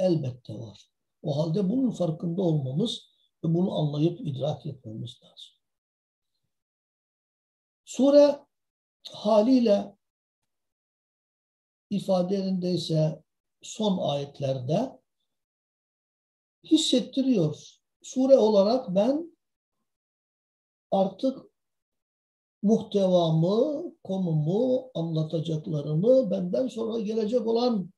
Speaker 1: Elbette var. O halde bunun farkında olmamız ve bunu anlayıp idrak etmemiz lazım. Sure haliyle ifadelerindeyse son ayetlerde hissettiriyor. Sure olarak ben artık muhtevamı, konumu, anlatacaklarımı benden sonra gelecek olan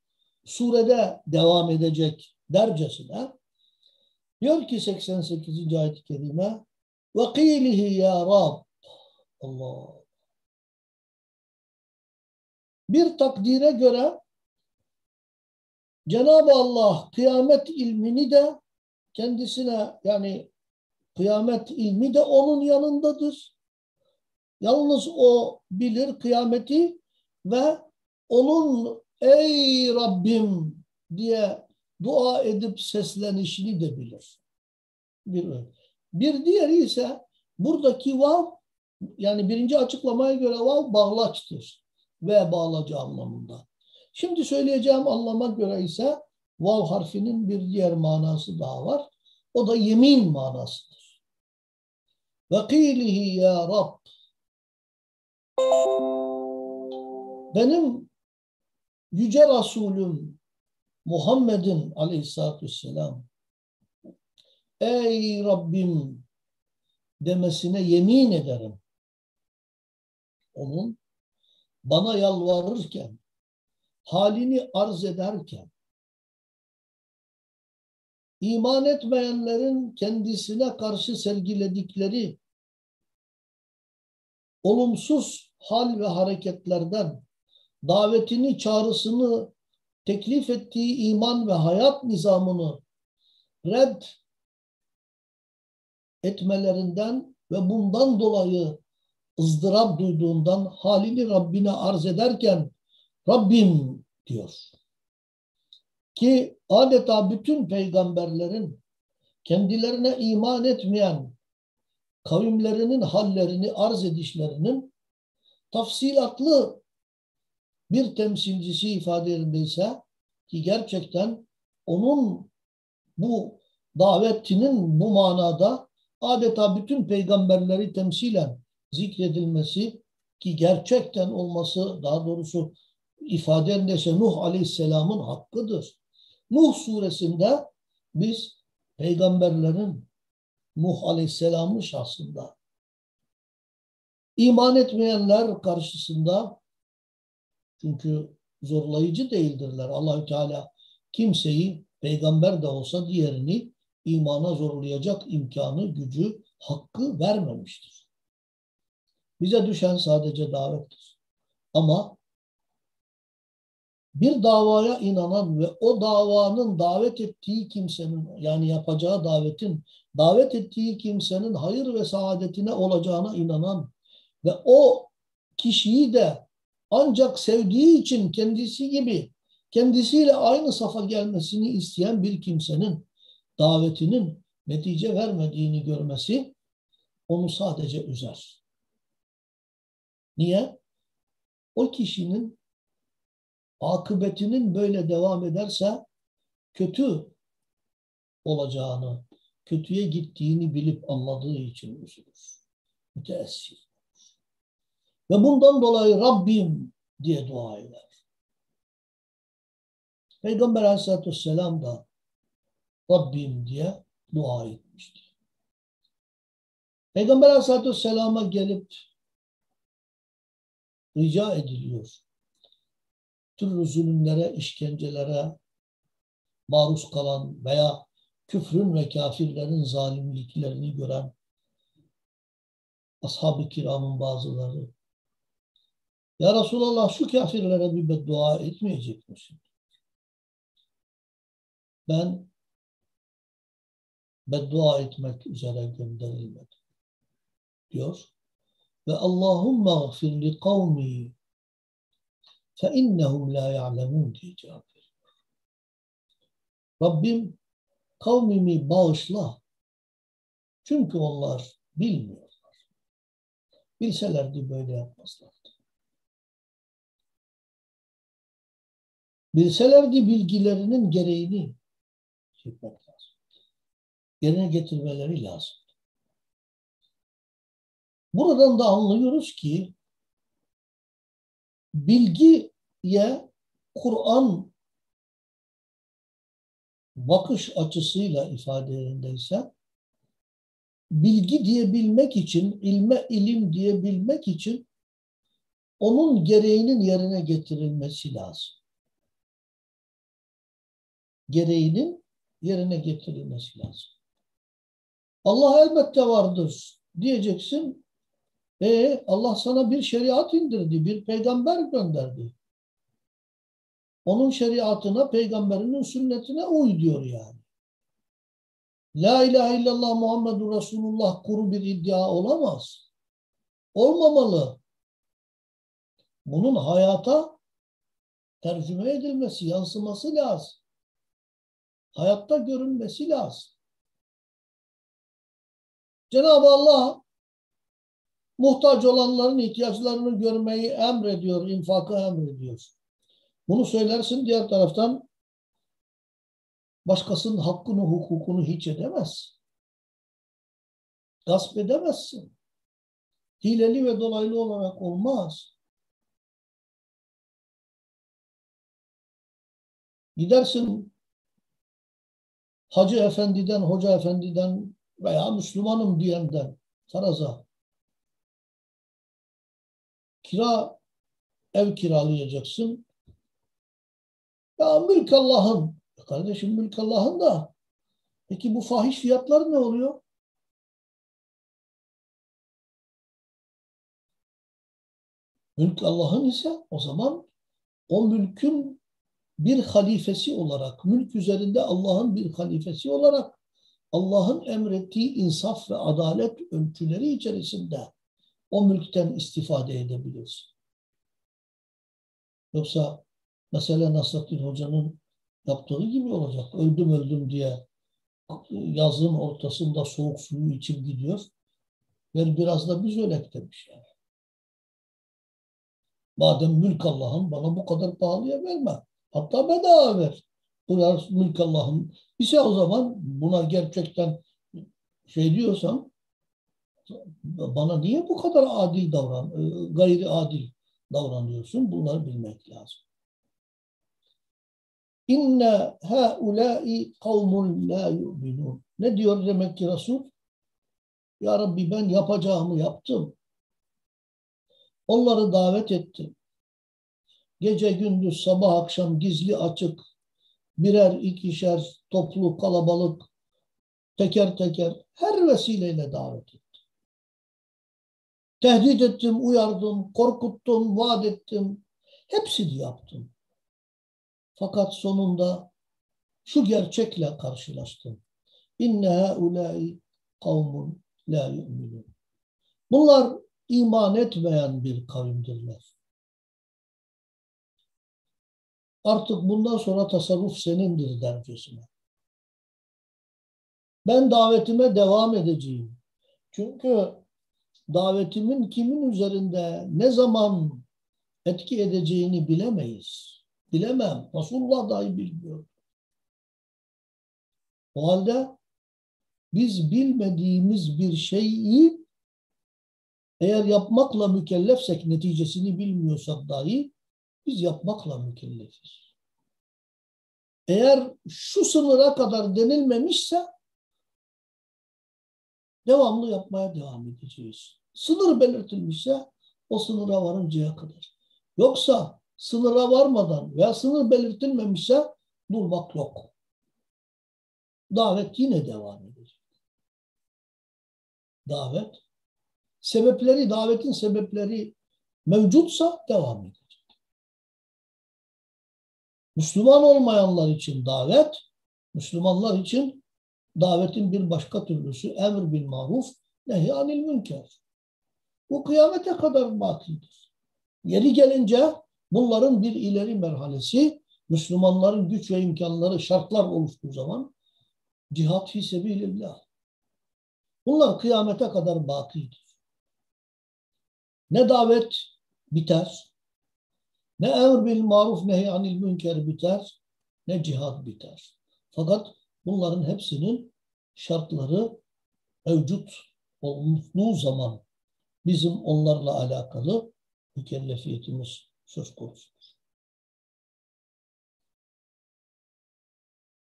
Speaker 1: surede devam edecek dercesine diyor ki 88. ayet-i kerime ve kîlihi ya Rab Allah bir takdire göre Cenab-ı Allah kıyamet ilmini de kendisine yani kıyamet ilmi de onun yanındadır. Yalnız o bilir kıyameti ve onun ey Rabbim diye dua edip seslenişini de bilir. Bir, bir diğeri ise buradaki vav yani birinci açıklamaya göre vav bağlaçtır ve bağlacı anlamında. Şimdi söyleyeceğim anlama göre ise vav harfinin bir diğer manası daha var. O da yemin manasıdır. Ve kîlihi ya Rab benim yüce Resulüm Muhammed'in aleyhissalatü vesselam ey Rabbim demesine yemin ederim. Onun bana yalvarırken, halini arz ederken, iman etmeyenlerin kendisine karşı sergiledikleri olumsuz hal ve hareketlerden davetini, çağrısını, teklif ettiği iman ve hayat nizamını red etmelerinden ve bundan dolayı ızdırap duyduğundan halini Rabbine arz ederken Rabbim diyor. Ki adeta bütün peygamberlerin kendilerine iman etmeyen kavimlerinin hallerini arz edişlerinin tafsilatlı bir temsilcisi ifadelerindeyse ki gerçekten onun bu davetinin bu manada adeta bütün peygamberleri temsilen zikredilmesi ki gerçekten olması daha doğrusu ifadelerinde Nuh Aleyhisselam'ın hakkıdır. Nuh suresinde biz peygamberlerin Nuh Aleyhisselam'ın şahsında iman etmeyenler karşısında çünkü zorlayıcı değildirler. Allahü Teala kimseyi peygamber de olsa diğerini imana zorlayacak imkanı, gücü, hakkı vermemiştir. Bize düşen sadece davettir. Ama bir davaya inanan ve o davanın davet ettiği kimsenin yani yapacağı davetin davet ettiği kimsenin hayır ve saadetine olacağına inanan ve o kişiyi de ancak sevdiği için kendisi gibi kendisiyle aynı safa gelmesini isteyen bir kimsenin davetinin netice vermediğini görmesi onu sadece üzer. Niye? O kişinin akıbetinin böyle devam ederse kötü olacağını, kötüye gittiğini bilip anladığı için üzülür. Müteessir. Ve bundan dolayı Rabbim diye dua eder. Peygamber aleyhissalatü vesselam da Rabbim diye dua etmiştir. Peygamber aleyhissalatü vesselama gelip rica ediliyor. Türlü zulümlere, işkencelere maruz kalan veya küfrün ve kafirlerin zalimliklerini gören ashab-ı kiramın bazıları ya Resulallah şu kafirlere bir beddua etmeyecek misin? Ben beddua etmek üzere gönderilmedim. Diyor. Ve Allahümme gfir li kavmi fe innehum la ya'lemun diye cevap veriyor. Rabbim kavmimi bağışla. Çünkü onlar bilmiyorlar. Bilselerdi böyle yapmazlardı. Bilselerdi bilgilerinin gereğini çekmek lazım. Yerine getirmeleri lazım. Buradan da anlıyoruz ki bilgiye Kur'an bakış açısıyla ifadelerindeyse bilgi diyebilmek için, ilme ilim diyebilmek için onun gereğinin yerine getirilmesi lazım gereğinin yerine getirilmesi lazım. Allah elbette vardır diyeceksin. E Allah sana bir şeriat indirdi, bir peygamber gönderdi. onun şeriatına, peygamberinin sünnetine uy diyor yani. La ilahe illallah Muhammedur Resulullah kuru bir iddia olamaz. Olmamalı. Bunun hayata tercüme edilmesi, yansıması lazım. Hayatta görünmesi lazım. Cenab-ı Allah muhtaç olanların ihtiyaçlarını görmeyi emrediyor, infakı emrediyor. Bunu söylersin diğer taraftan başkasının hakkını, hukukunu hiç edemez. Gasp edemezsin. Hileli ve dolaylı olarak olmaz. Gidersin Hacı Efendi'den, Hoca Efendi'den veya Müslümanım diyenden faraza kira ev kiralayacaksın. Ya mülk Allah'ın. Kardeşim mülk Allah'ın da. Peki bu fahiş fiyatlar ne oluyor? Mülk Allah'ın ise o zaman o mülkün bir halifesi olarak, mülk üzerinde Allah'ın bir halifesi olarak Allah'ın emrettiği insaf ve adalet ölçüleri içerisinde o mülkten istifade edebilirsin. Yoksa mesela Nasrettin Hoca'nın yaptığı gibi olacak. Öldüm öldüm diye yazın ortasında soğuk suyu içip gidiyor. Ver biraz da biz ölek demiş yani. Madem mülk Allah'ın bana bu kadar pahalıya verme. Hatta bedava ver. Bunlar mülk Allah'ın. Ise o zaman buna gerçekten şey diyorsan bana niye bu kadar adil davran, e, gayri adil davranıyorsun? Bunları bilmek lazım. İnne haulâi kavmun la yu'minun. Ne diyor demek ki Resul? Ya Rabbi ben yapacağımı yaptım. Onları davet ettim. Gece gündüz sabah akşam gizli açık birer ikişer toplu kalabalık teker teker her vesileyle davet ettim. Tehdit ettim, uyardım, korkuttum, vaat ettim. Hepsini yaptım. Fakat sonunda şu gerçekle karşılaştım. İnne haulâi kavmun la yu'minun. Bunlar iman etmeyen bir kavimdirler. Artık bundan sonra tasarruf senindir dercesine. Ben davetime devam edeceğim. Çünkü davetimin kimin üzerinde ne zaman etki edeceğini bilemeyiz. Bilemem. Resulullah dahi bilmiyor. O halde biz bilmediğimiz bir şeyi eğer yapmakla mükellefsek neticesini bilmiyorsak dahi biz yapmakla mükellefiz. Eğer şu sınıra kadar denilmemişse devamlı yapmaya devam edeceğiz. Sınır belirtilmişse o sınıra varıncaya kadar. Yoksa sınıra varmadan veya sınır belirtilmemişse durmak yok. Davet yine devam edecek. Davet sebepleri, davetin sebepleri mevcutsa devam edecek. Müslüman olmayanlar için davet, Müslümanlar için davetin bir başka türlüsü emr bil maruf, nehy anil münker. Bu kıyamete kadar bakidir. Yeri gelince bunların bir ileri merhalesi Müslümanların güç ve imkanları, şartlar oluştuğu zaman cihat fi sebilillah. Bunlar kıyamete kadar bakidir. Ne davet biter, ne emr bil maruf nehy anil münker biter, ne cihad biter. Fakat bunların hepsinin şartları mevcut olduğu zaman bizim onlarla alakalı mükellefiyetimiz söz konusudur.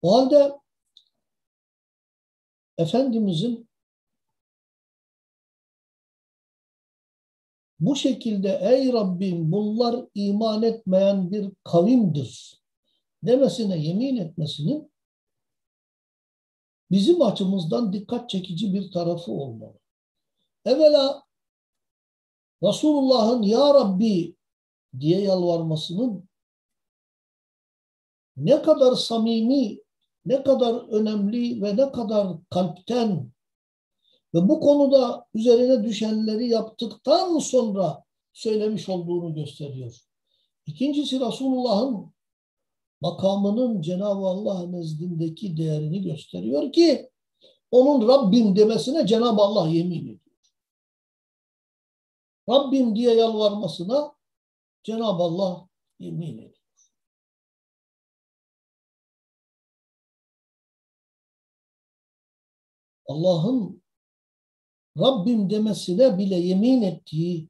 Speaker 1: O halde Efendimizin bu şekilde ey Rabbim bunlar iman etmeyen bir kavimdir demesine yemin etmesinin bizim açımızdan dikkat çekici bir tarafı olmalı. Evvela Resulullah'ın Ya Rabbi diye yalvarmasının ne kadar samimi, ne kadar önemli ve ne kadar kalpten ve bu konuda üzerine düşenleri yaptıktan sonra söylemiş olduğunu gösteriyor. İkincisi Resulullah'ın makamının Cenab-ı Allah nezdindeki değerini gösteriyor ki onun Rabbim demesine Cenab-ı Allah yemin ediyor. Rabbim diye yalvarmasına Cenab-ı Allah yemin ediyor. Allah'ın Rabbim demesine bile yemin ettiği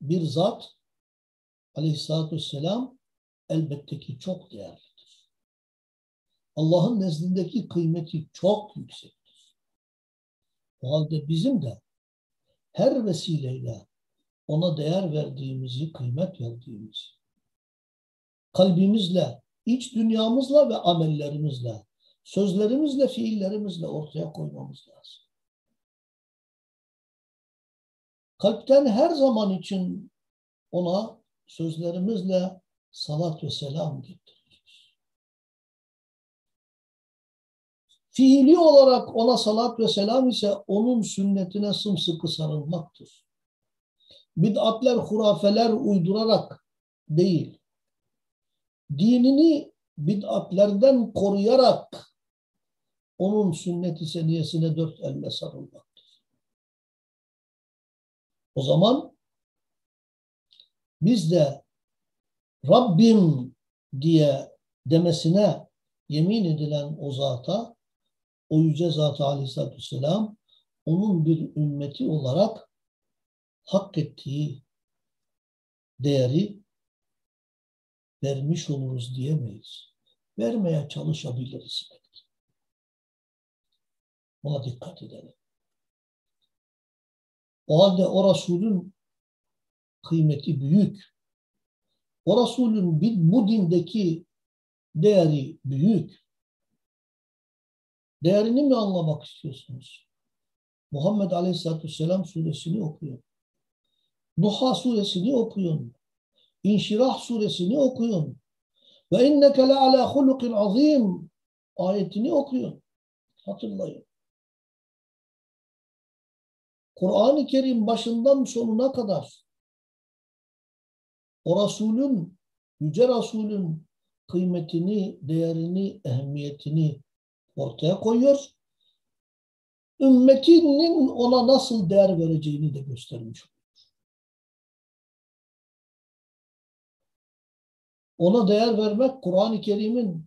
Speaker 1: bir zat aleyhissalatü vesselam elbette ki çok değerlidir. Allah'ın nezdindeki kıymeti çok yüksektir. O halde bizim de her vesileyle ona değer verdiğimizi, kıymet verdiğimizi, kalbimizle, iç dünyamızla ve amellerimizle, sözlerimizle, fiillerimizle ortaya koymamız lazım. Kalpten her zaman için ona sözlerimizle salat ve selam getireceğiz. Fiili olarak ona salat ve selam ise onun sünnetine sımsıkı sarılmaktır. Bid'atler, hurafeler uydurarak değil, dinini bid'atlerden koruyarak onun sünnet-i seniyesine dört elle sarılmaktır. O zaman biz de Rabbim diye demesine yemin edilen o zata, o yüce zata aleyhissalatü vesselam, onun bir ümmeti olarak hak ettiği değeri vermiş oluruz diyemeyiz. Vermeye çalışabiliriz belki. Buna dikkat edelim. O halde o Resulün kıymeti büyük. O Resulün bu dindeki değeri büyük. Değerini mi anlamak istiyorsunuz? Muhammed Aleyhisselatü Vesselam suresini okuyun. Duha suresini okuyun. İnşirah suresini okuyun. Ve inneke le ala hulukin azim ayetini okuyun. Hatırlayın. Kur'an-ı Kerim başından sonuna kadar o Resulün, Yüce Resulün kıymetini, değerini, ehemmiyetini ortaya koyuyor. Ümmetinin ona nasıl değer vereceğini de göstermiş oluyor. Ona değer vermek Kur'an-ı Kerim'in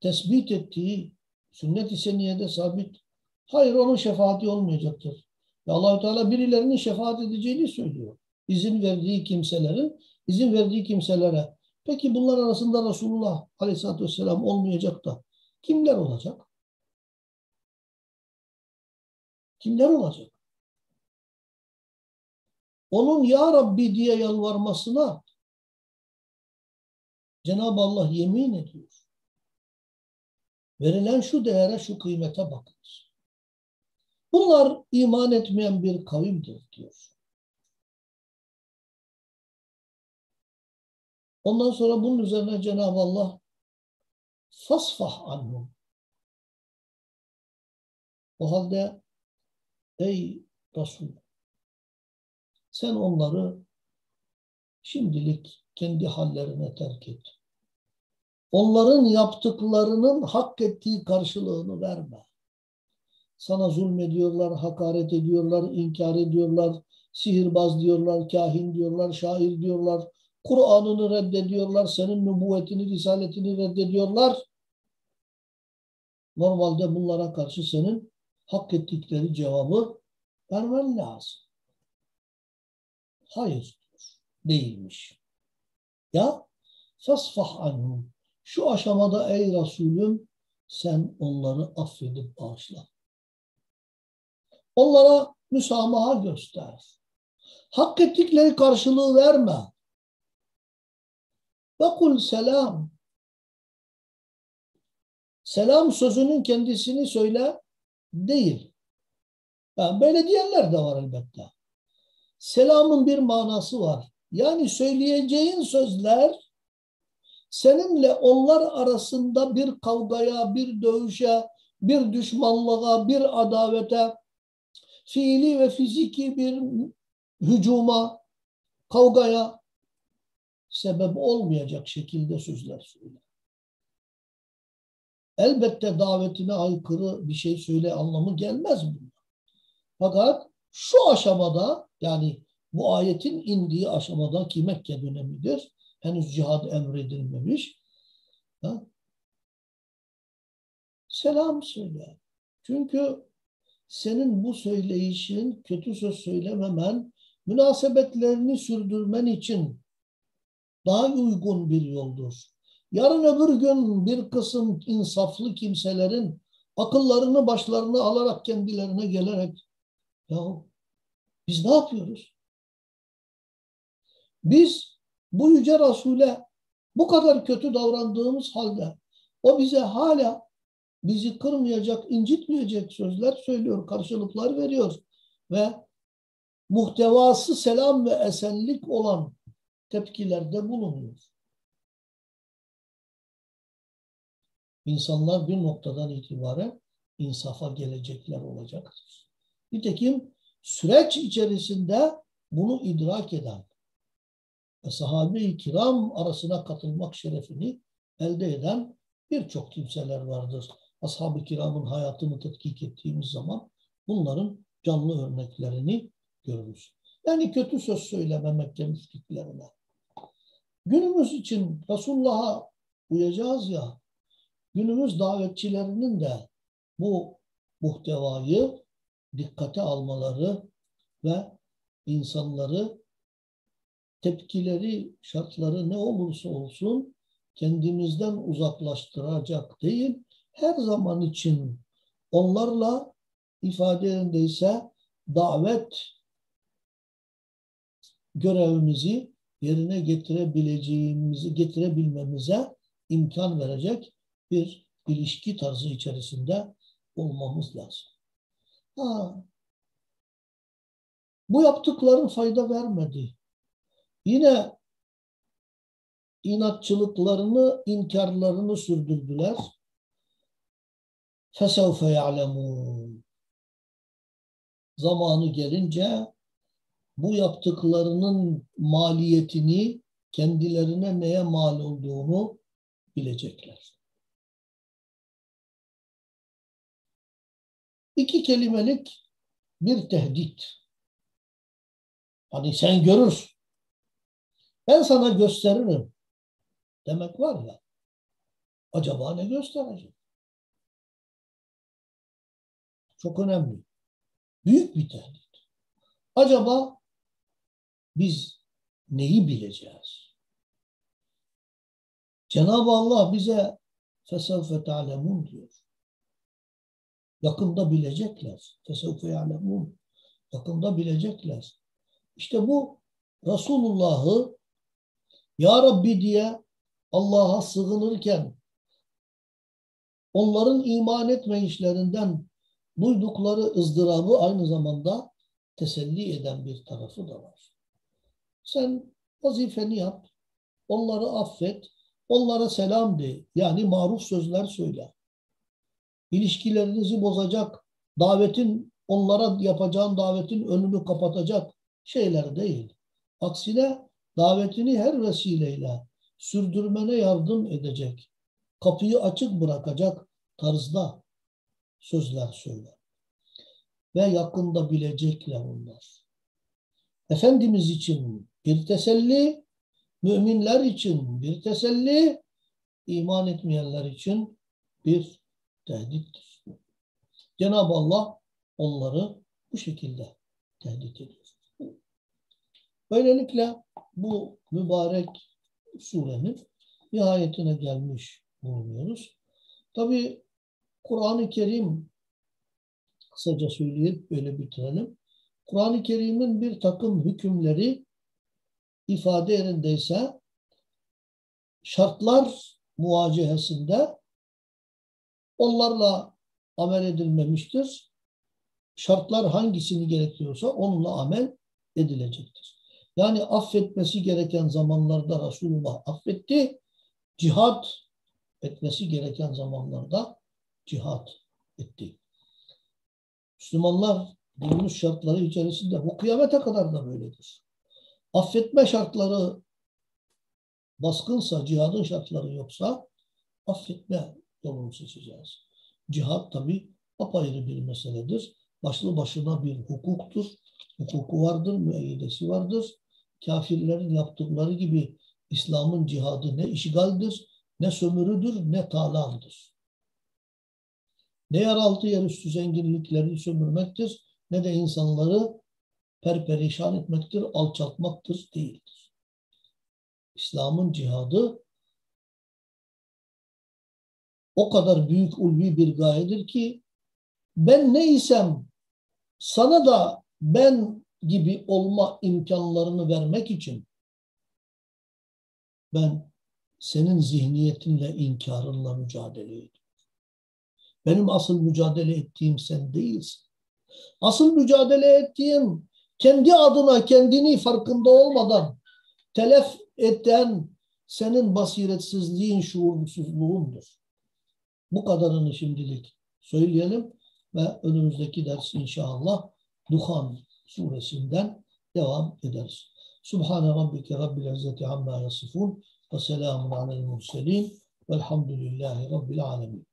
Speaker 1: tespit ettiği sünnet-i seniyede sabit. Hayır onun şefaati olmayacaktır. Ve allah Teala birilerinin şefaat edeceğini söylüyor. İzin verdiği kimselerin, izin verdiği kimselere. Peki bunlar arasında Resulullah Aleyhisselatü Vesselam olmayacak da kimler olacak? Kimler olacak? Onun Ya Rabbi diye yalvarmasına Cenab-ı Allah yemin ediyor. Verilen şu değere, şu kıymete bakınız. Bunlar iman etmeyen bir kavimdir diyor. Ondan sonra bunun üzerine Cenab-ı Allah fasfah anhum. O halde ey Resul sen onları şimdilik kendi hallerine terk et. Onların yaptıklarının hak ettiği karşılığını verme. Sana zulmediyorlar, hakaret ediyorlar, inkar ediyorlar, sihirbaz diyorlar, kahin diyorlar, şair diyorlar, Kur'an'ını reddediyorlar, senin nübüvvetini, risaletini reddediyorlar. Normalde bunlara karşı senin hak ettikleri cevabı vermen lazım. Hayır değilmiş. Ya fasfah anhum. Şu aşamada ey Resulüm sen onları affedip bağışla. Onlara müsamaha göster. Hak ettikleri karşılığı verme. Ve kul selam. Selam sözünün kendisini söyle değil. Yani böyle diyenler de var elbette. Selamın bir manası var. Yani söyleyeceğin sözler seninle onlar arasında bir kavgaya, bir dövüşe, bir düşmanlığa, bir adavete, fiili ve fiziki bir hücuma, kavgaya sebep olmayacak şekilde sözler söyler. Elbette davetine aykırı bir şey söyle anlamı gelmez bundan. Fakat şu aşamada yani bu ayetin indiği aşamada ki Mekke dönemidir. Henüz cihad emredilmemiş. Ha? Selam söyle. Çünkü senin bu söyleyişin, kötü söz söylememen, münasebetlerini sürdürmen için daha uygun bir yoldur. Yarın öbür gün bir kısım insaflı kimselerin akıllarını başlarına alarak kendilerine gelerek ya biz ne yapıyoruz? Biz bu yüce Resul'e bu kadar kötü davrandığımız halde o bize hala bizi kırmayacak, incitmeyecek sözler söylüyor, karşılıklar veriyor ve muhtevası selam ve esenlik olan tepkilerde bulunuyor. İnsanlar bir noktadan itibaren insafa gelecekler olacaktır. Nitekim süreç içerisinde bunu idrak eden ve sahabe-i kiram arasına katılmak şerefini elde eden birçok kimseler vardır. Ashab-ı kiramın hayatını tetkik ettiğimiz zaman bunların canlı örneklerini görürüz. Yani kötü söz söylememek temizliklerine. Günümüz için Resulullah'a uyacağız ya, günümüz davetçilerinin de bu muhtevayı dikkate almaları ve insanları tepkileri, şartları ne olursa olsun kendimizden uzaklaştıracak değil, her zaman için onlarla ifadelerindeyse davet görevimizi yerine getirebileceğimizi getirebilmemize imkan verecek bir ilişki tarzı içerisinde olmamız lazım. Ha, bu yaptıkların fayda vermedi. Yine inatçılıklarını, inkarlarını sürdürdüler. فَسَوْفَ يَعْلَمُونَ Zamanı gelince bu yaptıklarının maliyetini, kendilerine neye mal olduğunu bilecekler. İki kelimelik bir tehdit. Hani sen görürsün. Ben sana gösteririm. Demek var ya. Acaba ne gösterecek? Çok önemli. Büyük bir tehdit. Acaba biz neyi bileceğiz? Cenab-ı Allah bize fesevfe ta'lemun diyor. Yakında bilecekler. Fesevfe ya'lemun. Yakında bilecekler. İşte bu Resulullah'ı Ya Rabbi diye Allah'a sığınırken onların iman etme işlerinden duydukları ızdırabı aynı zamanda teselli eden bir tarafı da var. Sen vazifeni yap, onları affet, onlara selam de, yani maruf sözler söyle. İlişkilerinizi bozacak, davetin, onlara yapacağın davetin önünü kapatacak şeyler değil. Aksine davetini her vesileyle sürdürmene yardım edecek, kapıyı açık bırakacak tarzda sözler söyler. Ve yakında bilecekler onlar. Efendimiz için bir teselli, müminler için bir teselli, iman etmeyenler için bir tehdittir. Cenab-ı Allah onları bu şekilde tehdit ediyor. Böylelikle bu mübarek surenin nihayetine gelmiş bulunuyoruz. Tabi Kur'an-ı Kerim kısaca söyleyip böyle bitirelim. Kur'an-ı Kerim'in bir takım hükümleri ifade yerindeyse şartlar muvacihesinde onlarla amel edilmemiştir. Şartlar hangisini gerekiyorsa onunla amel edilecektir. Yani affetmesi gereken zamanlarda Resulullah affetti. Cihad etmesi gereken zamanlarda cihad etti. Müslümanlar günümüz şartları içerisinde bu kıyamete kadar da böyledir. Affetme şartları baskınsa, cihadın şartları yoksa affetme yolunu seçeceğiz. Cihad tabi apayrı bir meseledir. Başlı başına bir hukuktur. Hukuku vardır, müeyyidesi vardır. Kafirlerin yaptıkları gibi İslam'ın cihadı ne işgaldir, ne sömürüdür, ne talandır. Ne yeraltı yerüstü zenginlikleri sömürmektir, ne de insanları perperişan etmektir, alçaltmaktır değildir. İslam'ın cihadı o kadar büyük ulvi bir gayedir ki ben neysem sana da ben gibi olma imkanlarını vermek için ben senin zihniyetinle, inkarınla mücadele ediyorum. Benim asıl mücadele ettiğim sen değilsin. Asıl mücadele ettiğim kendi adına kendini farkında olmadan telef eden senin basiretsizliğin, şuursuzluğundur. Bu kadarını şimdilik söyleyelim ve önümüzdeki ders inşallah Duhan suresinden devam ederiz. Subhane rabbike rabbil izzeti amma yasifun ve selamun alel murselin velhamdülillahi rabbil alemin.